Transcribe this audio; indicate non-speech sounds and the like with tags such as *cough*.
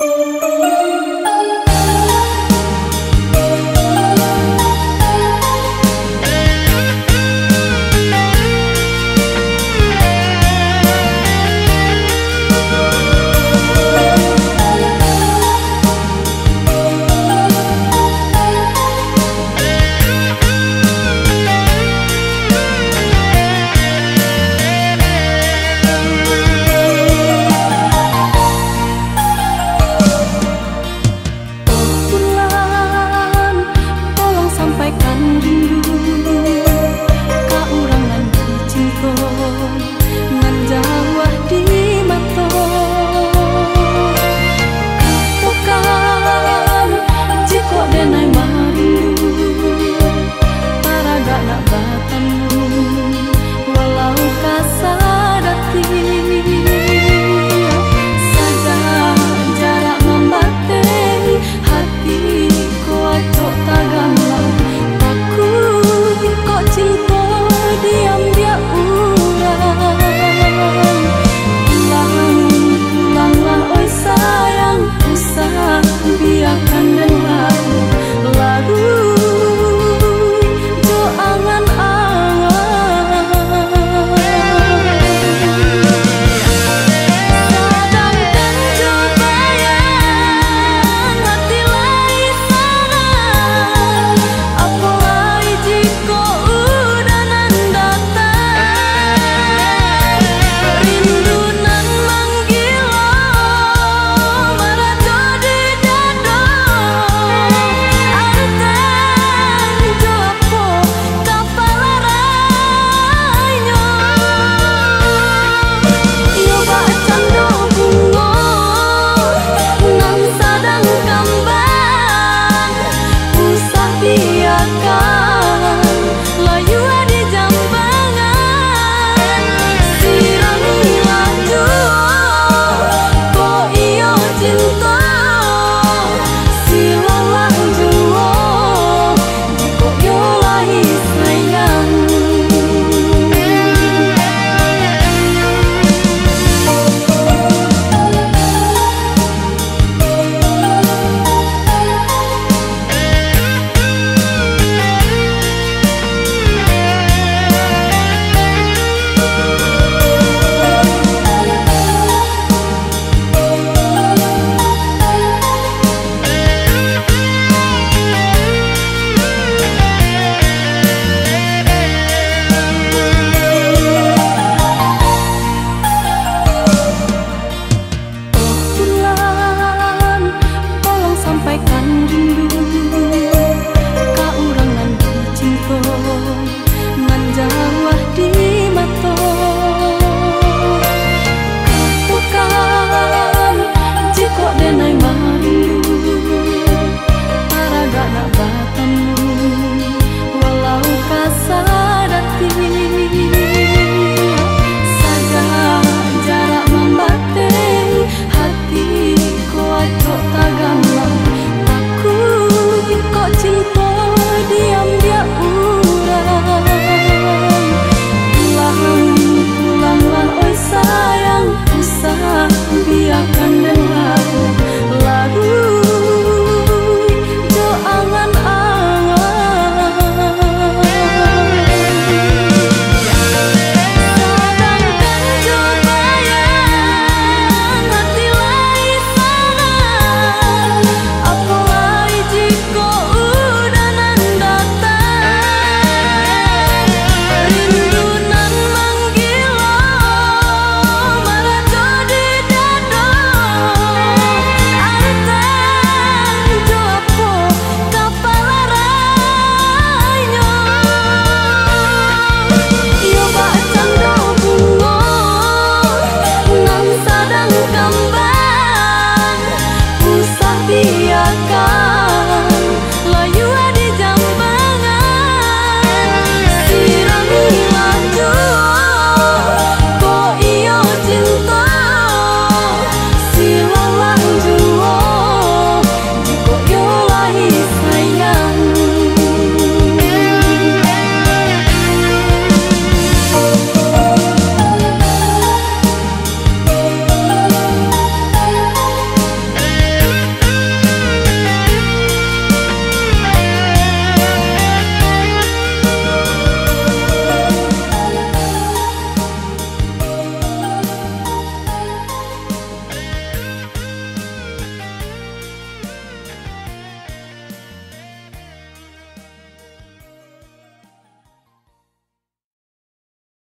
you *laughs*